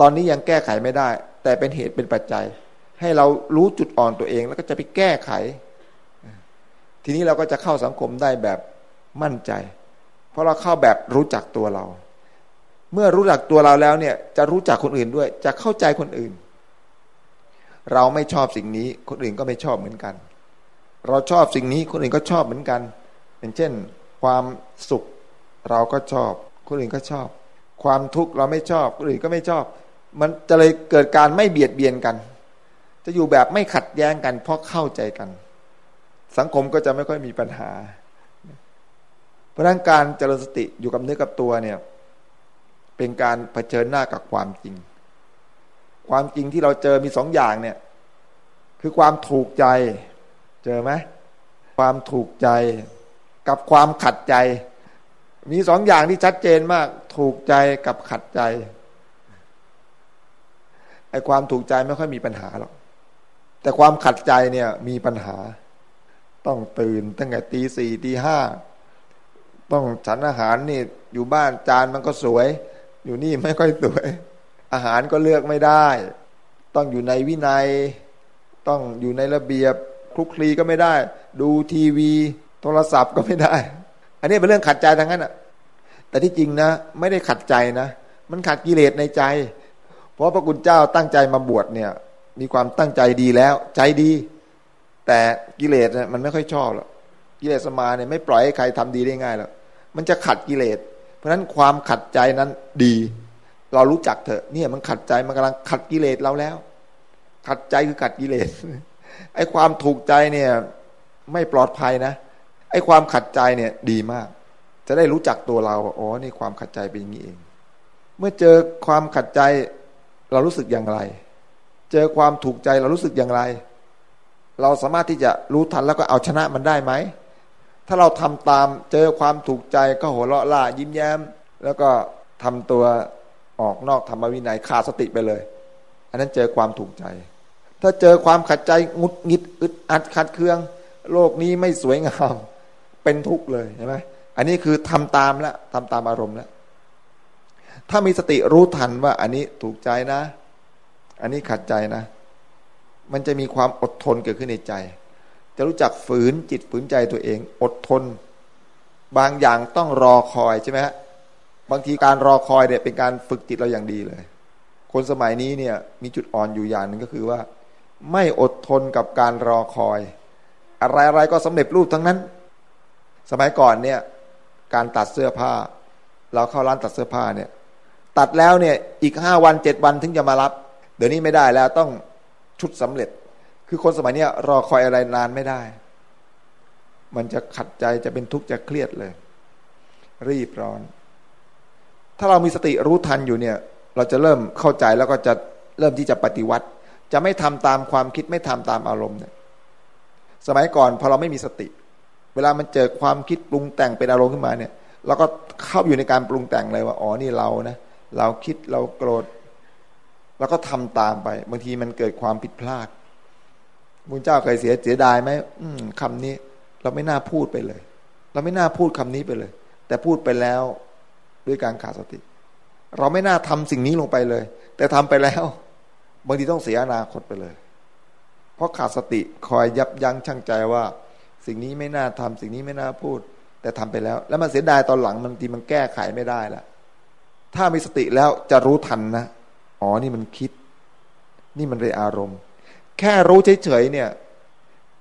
ตอนนี้ยังแก้ไขไม่ได้ แต่เป็นเหตุเป็นปัจจัย ให้เรารู้จุดอ่อนตัวเอง แล้วก็จะไปแก้ไข ทีนี้เราก็จะเข้าสังคมได้แบบมั่นใจ เพราะเราเข้าแบบรู้จักตัวเรา เมื่อรู้จักตัวเราแล้วเนี่ย จะรู้จักคนอื่นด้วย จะเข้าใจคนอื่น เราไม่ชอบสิ่งนี้ คนอื่นก็ไม่ชอบเหมือนกัน เราชอบสิ่งนี้คนอื่นก็ชอบเหมือนกัน อย่างเช่น ความสุขเราก็ชอบ คนอื่นก็ชอบ ความทุกข์เราไม่ชอบ คนอื่นก็ไม่ชอบ มันจะเลยเกิดการไม่เบียดเบียนกัน จะอยู่แบบไม่ขัดแย้งกันเพราะเข้าใจกัน สังคมก็จะไม่ค่อยมีปัญหา เพราะนั้นการเจริญสติอยู่กับเนื้อกับตัวเนี่ยเป็นการเผชิญหน้ากับความจริง ความจริงที่เราเจอมีสองอย่างเนี่ย คือความถูกใจ เจอไหมความถูกใจ กับความขัดใจ มีสองอย่างที่ชัดเจนมาก ถูกใจกับขัดใจไอ้ความถูกใจไม่ค่อยมีปัญหาหรอกแต่ความขัดใจเนี่ยมีปัญหา ต้องตื่นตั้งแต่ตีสี่ตีห้าต้องฉันอาหารนี่อยู่บ้านจานมันก็สวย อยู่นี่ไม่ค่อยสวย อาหารก็เลือกไม่ได้ ต้องอยู่ในวินัย ต้องอยู่ในระเบียบคลุกคลีก็ไม่ได้ ดูทีวี โทรศัพท์ก็ไม่ได้ อันนี้เป็นเรื่องขัดใจทั้งนั้นอะ แต่ที่จริงนะ ไม่ได้ขัดใจนะ มันขัดกิเลสในใจ เพราะพระคุณเจ้าตั้งใจมาบวชเนี่ย มีความตั้งใจดีแล้ว ใจดี แต่กิเลสเนี่ยมันไม่ค่อยชอบหรอกกิเลสมาเนี่ยไม่ปล่อยให้ใครทำดีได้ง่ายหรอกมันจะขัดกิเลส เพราะฉะนั้นความขัดใจนั้นดี เรารู้จักเถอะ เนี่ยมันขัดใจมันกำลังขัดกิเลสเราแล้ว ขัดใจคือขัดกิเลสไอ้ความถูกใจเนี่ย ไม่ปลอดภัยนะ ไอ้ความขัดใจเนี่ยดีมาก จะได้รู้จักตัวเราอ๋อนี่ความขัดใจเป็นอย่างนี้เอง เมื่อเจอความขัดใจเรารู้สึกอย่างไร เจอความถูกใจเรารู้สึกอย่างไร เราสามารถที่จะรู้ทันแล้วก็เอาชนะมันได้ไหม ถ้าเราทำตามเจอความถูกใจก็หัวเราะล่ายิ้มแย้ม แล้วก็ทำตัวออกนอกธรรมวินัยขาดสติไปเลย อันนั้นเจอความถูกใจ ถ้าเจอความขัดใจงุดงิดอึดอัดขัดเคือง โลกนี้ไม่สวยงาม เป็นทุกข์เลยใช่ไหมอันนี้คือทำตามแล้วทำตามอารมณ์แล้วถ้ามีสติรู้ทันว่าอันนี้ถูกใจนะ อันนี้ขัดใจนะ มันจะมีความอดทนเกิดขึ้นในใจ จะรู้จักฝืนจิตฝืนใจตัวเอง อดทน บางอย่างต้องรอคอยใช่ไหมฮะบางทีการรอคอยเนี่ยเป็นการฝึกจิตเราอย่างดีเลย คนสมัยนี้เนี่ยมีจุดอ่อนอยู่อย่างหนึ่งก็คือว่า ไม่อดทนกับการรอคอย อะไรๆก็สำเร็จรูปทั้งนั้น สมัยก่อนเนี่ยการตัดเสื้อผ้า เราเข้าร้านตัดเสื้อผ้าเนี่ยตัดแล้วเนี่ยอีกห้าวันเจ็ดวันถึงจะมารับ เดี๋ยวนี้ไม่ได้แล้วต้องชุดสำเร็จ คือคนสมัยนี้รอคอยอะไรนานไม่ได้ มันจะขัดใจจะเป็นทุกข์จะเครียดเลย รีบร้อน ถ้าเรามีสติรู้ทันอยู่เนี่ย เราจะเริ่มเข้าใจแล้วก็จะเริ่มที่จะปฏิวัติ จะไม่ทำตามความคิดไม่ทำตามอารมณ์เนี่ย สมัยก่อนพอเราไม่มีสติ เวลามันเจอความคิดปรุงแต่งเป็นอารมณ์ขึ้นมาเนี่ยเราก็เข้าอยู่ในการปรุงแต่งเลยว่าอ๋อนี่เรานะเราคิดเราโกรธแล้วก็ทำตามไป บางทีมันเกิดความผิดพลาดมุนเจ้าเคยเสียเสียดายไหมคำนี้เราไม่น่าพูดไปเลย เราไม่น่าพูดคำนี้ไปเลย แต่พูดไปแล้วด้วยการขาดสติ เราไม่น่าทำสิ่งนี้ลงไปเลย แต่ทำไปแล้ว บางทีต้องเสียอนาคตไปเลย เพราะขาดสติคอยยับยั้งชั่งใจว่า สิ่งนี้ไม่น่าทำสิ่งนี้ไม่น่าพูด แต่ทำไปแล้ว แล้วมันเสียดายตอนหลังบางทีมันแก้ไขไม่ได้ละถ้ามีสติแล้วจะรู้ทันนะอ๋อนี่มันคิด นี่มันเป็นอารมณ์ แค่รู้เฉยๆเนี่ย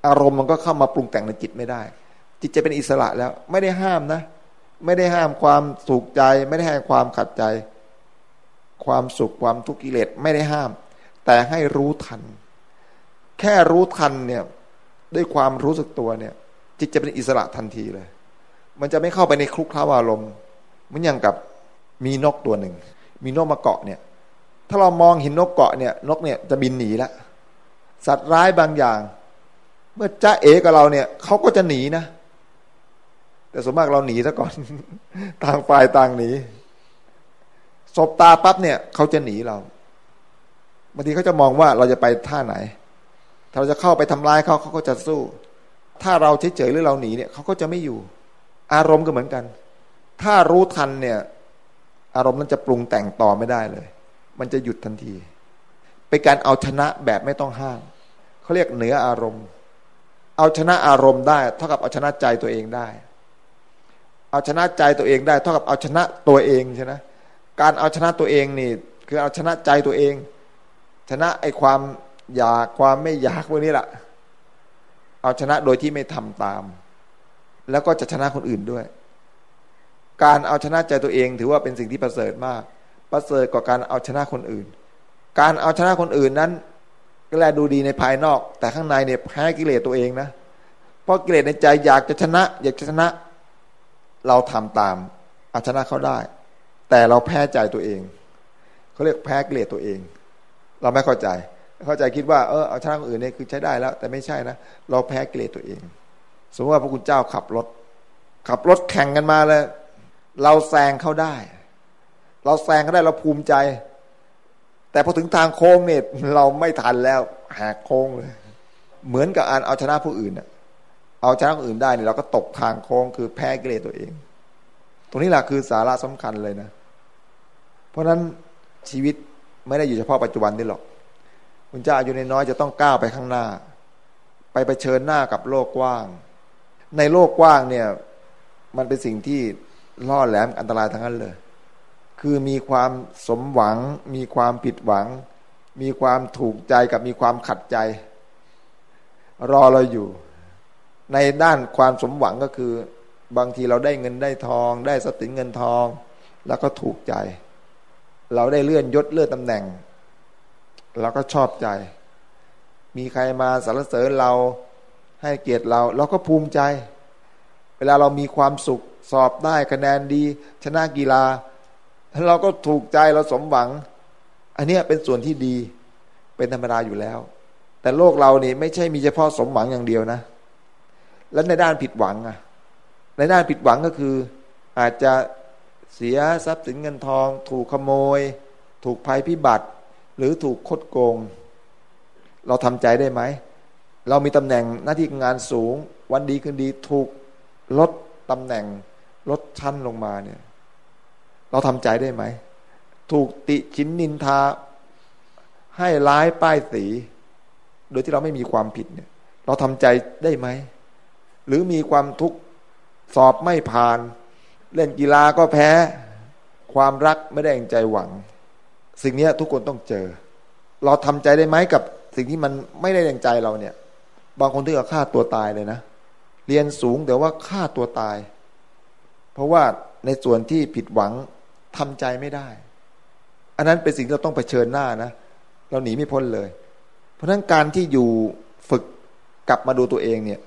อารมณ์มันก็เข้ามาปรุงแต่งในจิตไม่ได้ จิตจะเป็นอิสระแล้ว ไม่ได้ห้ามนะ ไม่ได้ห้ามความสุขใจ ไม่ได้ห้ามความขัดใจ ความสุขความทุกข์กิเลสไม่ได้ห้าม แต่ให้รู้ทัน แค่รู้ทันเนี่ย ด้วยความรู้สึกตัวเนี่ย จิตจะเป็นอิสระทันทีเลย มันจะไม่เข้าไปในคลุกคล้าอารมณ์เหมือนอย่างกับมีนกตัวหนึ่ง มีนกมาเกาะเนี่ย ถ้าเรามองเห็นนกเกาะเนี่ย นกเนี่ยจะบินหนีละสัตว์ร้ายบางอย่าง เมื่อจ้าเอกับเราเนี่ยเขาก็จะหนีนะแต่สมมากเราหนีซะก่อน ต่างฝ่ายต่างหนีศบตาปั๊บเนี่ย เขาจะหนีเราบางทีเขาจะมองว่าเราจะไปท่าไหน ถ้าเราจะเข้าไปทำร้ายเขาเขาก็จะสู้ ถ้าเราเฉยๆหรือเราหนีเนี่ยเขาก็จะไม่อยู่ อารมณ์ก็เหมือนกัน ถ้ารู้ทันเนี่ย อารมณ์นั้นจะปรุงแต่งต่อไม่ได้เลย มันจะหยุดทันทีเป็นการเอาชนะแบบไม่ต้องห้ามเขาเรียกเหนืออารมณ์ เอาชนะอารมณ์ได้ เท่ากับเอาชนะใจตัวเองได้ เอาชนะใจตัวเองได้ เท่ากับเอาชนะตัวเองใช่ไหมการเอาชนะตัวเองนี่ คือเอาชนะใจตัวเอง ชนะไอ้ความ อยากความไม่อยากพวกนี้แหละเอาชนะโดยที่ไม่ทำตาม แล้วก็จะชนะคนอื่นด้วย การเอาชนะใจตัวเองถือว่าเป็นสิ่งที่ประเสริฐมาก ประเสริฐกว่าการเอาชนะคนอื่น การเอาชนะคนอื่นนั้น ก็แลดูดีในภายนอก แต่ข้างในเนี่ยแพ้กิเลสตัวเองนะเพราะกิเลสในใจอยากจะชนะ อยากจะชนะ เราทำตาม เอาชนะเขาได้ แต่เราแพ้ใจตัวเองเขาเรียกแพ้กิเลสตัวเอง เราไม่เข้าใจ เข้าใจคิดว่าเออเอาชนะคนอื่นเนี่ยคือใช้ได้แล้ว แต่ไม่ใช่นะเราแพ้กิเลสตัวเอง สมมติว่าพระคุณเจ้าขับรถ ขับรถแข่งกันมาเลย เราแซงเขาได้ เราแซงเขาได้เราภูมิใจ แต่พอถึงทางโค้งเนี่ยเราไม่ทันแล้วหกโค้งเลย เหมือนกับการเอาชนะผู้อื่นเอาชนะคนอื่นได้เนี่ยเราก็ตกทางโค้งคือแพ้กิเลสตัวเอง ตรงนี้แหละคือสาระสำคัญเลยนะ เพราะฉะนั้นชีวิตไม่ได้อยู่เฉพาะปัจจุบันนี่หรอก คุณเจ้าอายุน้อยจะต้องก้าวไปข้างหน้า ไปไปเชิญหน้ากับโลกกว้าง ในโลกกว้างเนี่ย มันเป็นสิ่งที่ล่อแหลมอันตรายทั้งนั้นเลย คือมีความสมหวัง มีความผิดหวัง มีความถูกใจกับมีความขัดใจ รอเราอยู่ ในด้านความสมหวังก็คือบางทีเราได้เงินได้ทอง ได้สติเงินทอง แล้วก็ถูกใจ เราได้เลื่อนยศเลื่อนตำแหน่ง เราก็ชอบใจ มีใครมาสรรเสริญเราให้เกียรติเรา เราก็ภูมิใจ เวลาเรามีความสุขสอบได้คะแนนดี ชนะกีฬา เราก็ถูกใจเราสมหวัง อันนี้เป็นส่วนที่ดีเป็นธรรมดาอยู่แล้ว แต่โลกเรานี่ไม่ใช่มีเฉพาะสมหวังอย่างเดียวนะ แล้วในด้านผิดหวังอะในด้านผิดหวังก็คือ อาจจะเสียทรัพย์สินเงินทอง ถูกขโมย ถูกภัยพิบัติ หรือถูกคดโกง เราทำใจได้ไหม เรามีตำแหน่งหน้าที่งานสูง วันดีคืนดีถูกลดตำแหน่งลดชั้นลงมาเนี่ย เราทำใจได้ไหม ถูกติชินนินทา ให้ร้ายป้ายสี โดยที่เราไม่มีความผิดเนี่ย เราทำใจได้ไหม หรือมีความทุกข์สอบไม่ผ่าน เล่นกีฬาก็แพ้ ความรักไม่ได้ใจหวัง สิ่งนี้ทุกคนต้องเจอ เราทำใจได้ไหมกับสิ่งที่มันไม่ได้แรงใจเราเนี่ย บางคนที่ก็ฆ่าตัวตายเลยนะ เรียนสูงแต่ว่าฆ่าตัวตาย เพราะว่าในส่วนที่ผิดหวังทำใจไม่ได้ อันนั้นเป็นสิ่งที่เราต้องเผชิญหน้านะ เราหนีไม่พ้นเลย เพราะฉะนั้นการที่อยู่ฝึกกลับมาดูตัวเองเนี่ย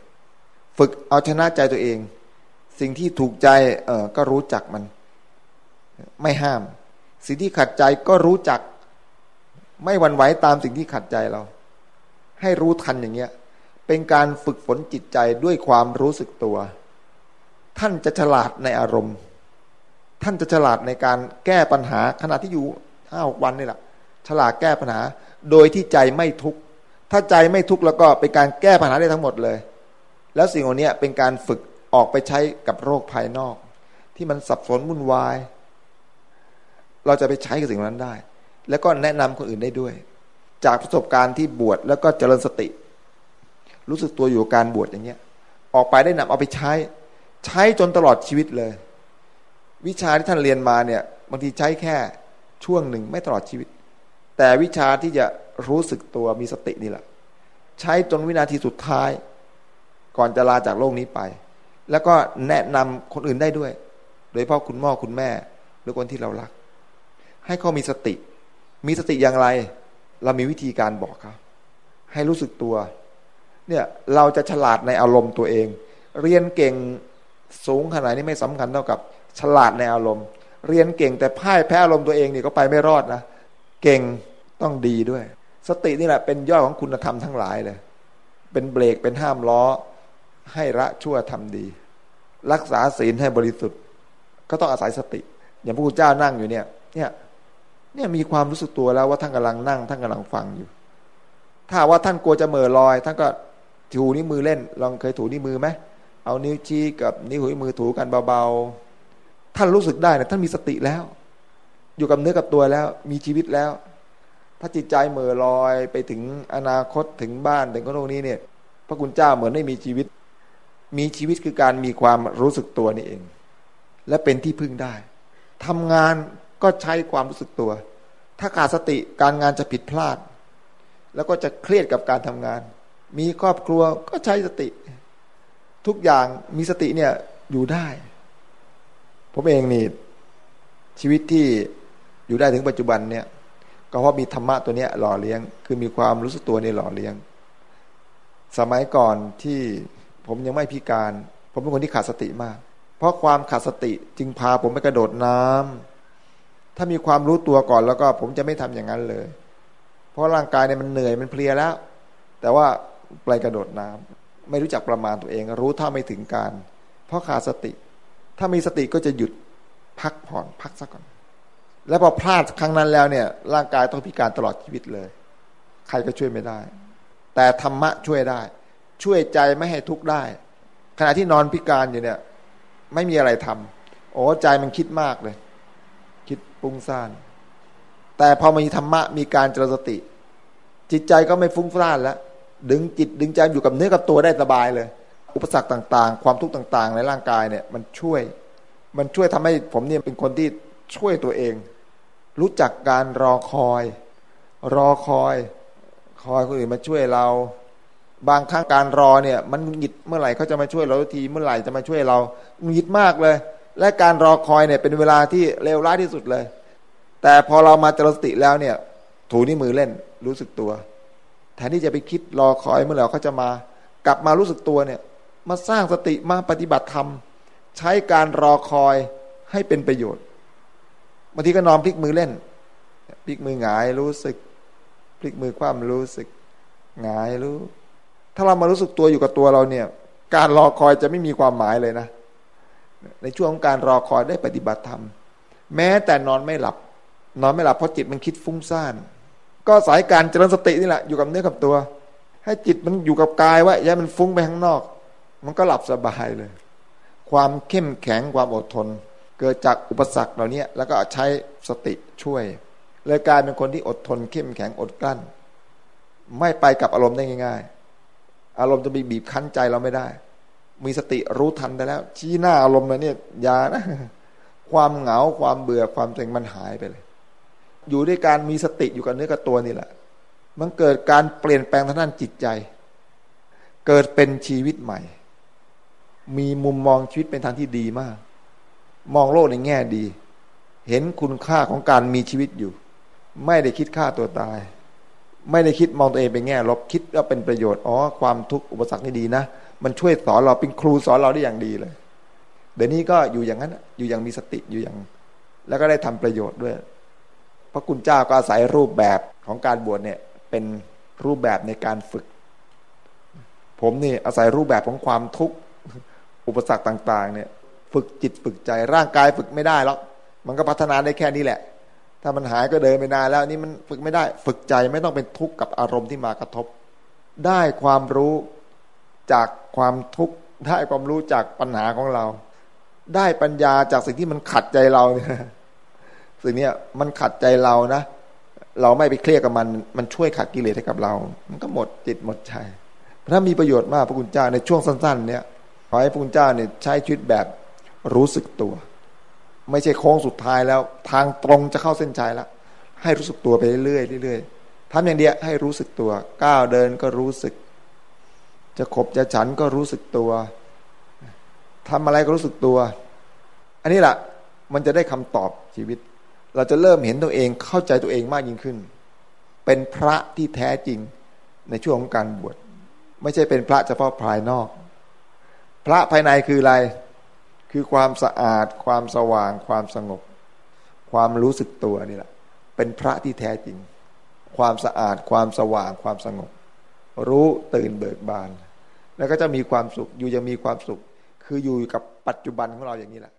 ฝึกเอาชนะใจตัวเอง สิ่งที่ถูกใจเออก็รู้จักมัน ไม่ห้าม สิ่งที่ขัดใจก็รู้จัก ไม่หวั่นไหวตามสิ่งที่ขัดใจเรา ให้รู้ทันอย่างเงี้ย เป็นการฝึกฝนจิตใจด้วยความรู้สึกตัว ท่านจะฉลาดในอารมณ์ ท่านจะฉลาดในการแก้ปัญหาขณะที่อยู่ห้าวันนี่แหละฉลาดแก้ปัญหา โดยที่ใจไม่ทุกข์ถ้าใจไม่ทุกข์แล้วก็เป็นการแก้ปัญหาได้ทั้งหมดเลย แล้วสิ่งเหล่านี้เป็นการฝึกออกไปใช้กับโรคภายนอก ที่มันสับสนวุ่นวาย เราจะไปใช้กับสิ่งนั้นได้ แล้วก็แนะนำคนอื่นได้ด้วย จากประสบการณ์ที่บวชแล้วก็เจริญสติ รู้สึกตัวอยู่กับการบวชอย่างเงี้ย ออกไปได้นำเอาไปใช้ ใช้จนตลอดชีวิตเลย วิชาที่ท่านเรียนมาเนี่ยบางทีใช้แค่ช่วงหนึ่งไม่ตลอดชีวิต แต่วิชาที่จะรู้สึกตัวมีสตินี่แหละ ใช้จนวินาทีสุดท้าย ก่อนจะลาจากโลกนี้ไป แล้วก็แนะนำคนอื่นได้ด้วย โดยเฉพาะคุณพ่อคุณแม่ หรือคนที่เรารัก ให้เขามีสติ มีสติอย่างไร เรามีวิธีการบอกเขาให้รู้สึกตัว เนี่ยเราจะฉลาดในอารมณ์ตัวเอง เรียนเก่งสูงขนาดนี้ไม่สำคัญเท่ากับ ฉลาดในอารมณ์ เรียนเก่งแต่พ่ายแพ้อารมณ์ตัวเองนี่ก็ไปไม่รอดนะเก่งต้องดีด้วย สตินี่แหละเป็นยอดของคุณธรรมทั้งหลายเลย เป็นเบรกเป็นห้ามล้อ ให้ละชั่วทำดี รักษาศีลให้บริสุทธิ์ ก็ต้องอาศัยสติ อย่างพระพุทธเจ้านั่งอยู่เนี่ย เนี่ย เนี่ยมีความรู้สึกตัวแล้วว่าท่านกำลังนั่ง ท่านกำลังฟังอยู่ ถ้าว่าท่านกลัวจะเมื่อลอย ท่านก็ถูนิ้วมือเล่น ลองเคยถูนิ้วมือไหมเอานิ้วชี้กับนิ้วหัวมือถูกันเบาๆ ท่านรู้สึกได้นะท่านมีสติแล้ว อยู่กับเนื้อกับตัวแล้ว มีชีวิตแล้ว ถ้าจิตใจเมื่อลอยไปถึงอนาคตถึงบ้านถึงโลกนี้เนี่ย พระคุณเจ้าเหมือนไม่มีชีวิต มีชีวิตคือการมีความรู้สึกตัวนี่เอง และเป็นที่พึ่งได้ทำงาน ก็ใช้ความรู้สึกตัว ถ้าขาดสติการงานจะผิดพลาด แล้วก็จะเครียดกับการทำงาน มีครอบครัวก็ใช้สติ ทุกอย่างมีสติเนี่ยอยู่ได้ ผมเองนี่ชีวิตที่อยู่ได้ถึงปัจจุบันเนี่ยก็เพราะมีธรรมะตัวเนี้ยหล่อเลี้ยง คือมีความรู้สึกตัวนี่หล่อเลี้ยง สมัยก่อนที่ผมยังไม่พิการ ผมเป็นคนที่ขาดสติมาก เพราะความขาดสติจึงพาผมไปกระโดดน้ำ ถ้ามีความรู้ตัวก่อนแล้วก็ผมจะไม่ทำอย่างนั้นเลย เพราะร่างกายเนี่ยมันเหนื่อยมันเพลียแล้ว แต่ว่าไปกระโดดน้ำไม่รู้จักประมาณตัวเอง รู้ถ้าไม่ถึงการ เพราะขาดสติ ถ้ามีสติก็จะหยุดพักผ่อนพักสักก่อน แล้วพอพลาดครั้งนั้นแล้วเนี่ย ร่างกายต้องพิการตลอดชีวิตเลย ใครก็ช่วยไม่ได้ แต่ธรรมะช่วยได้ ช่วยใจไม่ให้ทุกข์ได้ ขณะที่นอนพิการอยู่เนี่ย ไม่มีอะไรทำโอ้ใจมันคิดมากเลย ฟุ้งซ่าน แต่พอมีธรรมะมีการเจริญสติ จิตใจก็ไม่ฟุ้งซ่านแล้ว ดึงจิตดึงใจอยู่กับเนื้อกับตัวได้สบายเลย อุปสรรคต่าง ๆ ความทุกข์ต่าง ๆ ในร่างกายเนี่ยมันช่วย มันช่วยทำให้ผมเนี่ยเป็นคนที่ช่วยตัวเอง รู้จักการรอคอย รอคอย คอยคนอื่นมาช่วยเรา บางครั้งการรอเนี่ย มันหงิดเมื่อไหร่เขาจะมาช่วยเราทีเมื่อไหร่จะมาช่วยเราหงิดมากเลย และการรอคอยเนี่ยเป็นเวลาที่เลวร้ายที่สุดเลย แต่พอเรามาเจริญสติแล้วเนี่ย ถูนี่มือเล่นรู้สึกตัวแทนที่จะไปคิดรอคอยเมื่อไหร่เขาจะมา กลับมารู้สึกตัวเนี่ย มาสร้างสติมาปฏิบัติธรรม ใช้การรอคอยให้เป็นประโยชน์บางทีก็นอนพลิกมือเล่น พลิกมือหงายรู้สึก พลิกมือคว่ำรู้สึกหงายรู้ ถ้าเรามารู้สึกตัวอยู่กับตัวเราเนี่ย การรอคอยจะไม่มีความหมายเลยนะ ในช่วงของการรอคอยได้ปฏิบัติธรรม แม้แต่นอนไม่หลับ นอนไม่หลับเพราะจิตมันคิดฟุ้งซ่าน ก็สายการเจริญสตินี่แหละอยู่กับเนื้อกับตัว ให้จิตมันอยู่กับกายว่าอย่ามันฟุ้งไปข้างนอก มันก็หลับสบายเลย ความเข้มแข็งความอดทน เกิดจากอุปสรรคเหล่านี้แล้วก็ใช้สติช่วยเลยกลายเป็นคนที่อดทนเข้มแข็งอดกลั้น ไม่ไปกับอารมณ์ได้ง่าย ๆ อารมณ์จะบีบคั้นใจเราไม่ได้ มีสติรู้ทันได้แล้ว ชี้หน้าอารมณ์เลยเนี่ยยานะ ความเหงาความเบื่อความเซ็งมันหายไปเลย อยู่ด้วยการมีสติอยู่กับเนื้อกับตัวนี่แหละ มันเกิดการเปลี่ยนแปลงทางด้านจิตใจ เกิดเป็นชีวิตใหม่ มีมุมมองชีวิตเป็นทางที่ดีมาก มองโลกในแง่ดี เห็นคุณค่าของการมีชีวิตอยู่ ไม่ได้คิดฆ่าตัวตาย ไม่ได้คิดมองตัวเองเป็นแง่ลบคิดว่าเป็นประโยชน์อ๋อความทุกข์อุปสรรคนี่ดีนะ มันช่วยสอนเราเป็นครูสอนเราได้อย่างดีเลย เดี๋ยวนี้ก็อยู่อย่างนั้นอยู่อย่างมีสติอยู่อย่าง แล้วก็ได้ทำประโยชน์ด้วย พระคุณเจ้าก็อาศัยรูปแบบของการบวชเนี่ย เป็นรูปแบบในการฝึก ผมนี่อาศัยรูปแบบของความทุกข์อุปสรรคต่าง ๆ เนี่ย ฝึกจิตฝึกใจร่างกายฝึกไม่ได้แล้วมันก็พัฒนาได้แค่นี้แหละ ถ้ามันหายก็เดินไปนานแล้วนี่มันฝึกไม่ได้ ฝึกใจไม่ต้องเป็นทุกข์กับอารมณ์ที่มากระทบ ได้ความรู้ จากความทุกข์ได้ความรู้จากปัญหาของเรา ได้ปัญญาจากสิ่งที่มันขัดใจเราเนี่ยสิ่งนี้มันขัดใจเรานะ เราไม่ไปเครียดกับมัน มันช่วยขัดกิเลสให้กับเรา มันก็หมดจิตหมดใจถ้ามีประโยชน์มากพระคุณเจ้าในช่วงสั้น ๆ เนี่ยขอให้พระคุณเจ้าเนี่ยใช้ชีวิตแบบรู้สึกตัว ไม่ใช่โค้งสุดท้ายแล้ว ทางตรงจะเข้าเส้นชัยแล้วให้รู้สึกตัวไปเรื่อยๆเรื่อยๆทำอย่างเดียวให้รู้สึกตัว ก้าวเดินก็รู้สึก จะขบจะฉันก็รู้สึกตัวทำอะไรก็รู้สึกตัว อันนี้แหละมันจะได้คำตอบชีวิต เราจะเริ่มเห็นตัวเองเข้าใจตัวเองมากยิ่งขึ้น เป็นพระที่แท้จริงในช่วงของการบวชไม่ใช่เป็นพระเฉพาะภายนอก พระภายในคืออะไร คือความสะอาด ความสว่าง ความสงบ ความรู้สึกตัวนี่แหละ เป็นพระที่แท้จริง ความสะอาด ความสว่าง ความสงบ รู้ตื่นเบิกบาน แล้วก็จะมีความสุข อยู่ยังมีความสุข คืออยู่กับปัจจุบันของเราอย่างนี้แหละ